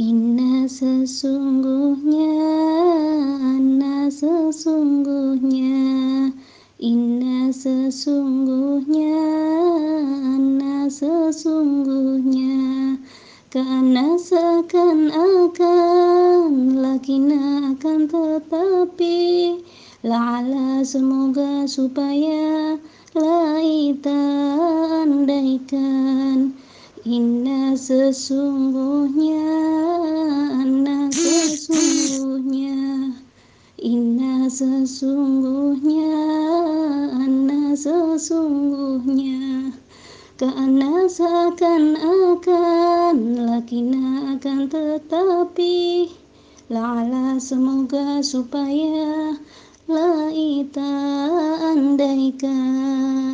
Inna sesungguhnya, Anna sesungguhnya, Inna sesungguhnya, Anna sesungguhnya, karena seakan-akan lakina akan tetapi, la'ala semoga supaya, laita andaikan, Inna sesungguhnya, Inna sesungguhnya, Anna sesungguhnya, karena seakan-akan lakina akan tetapi, la'ala semoga supaya, laita andaikan.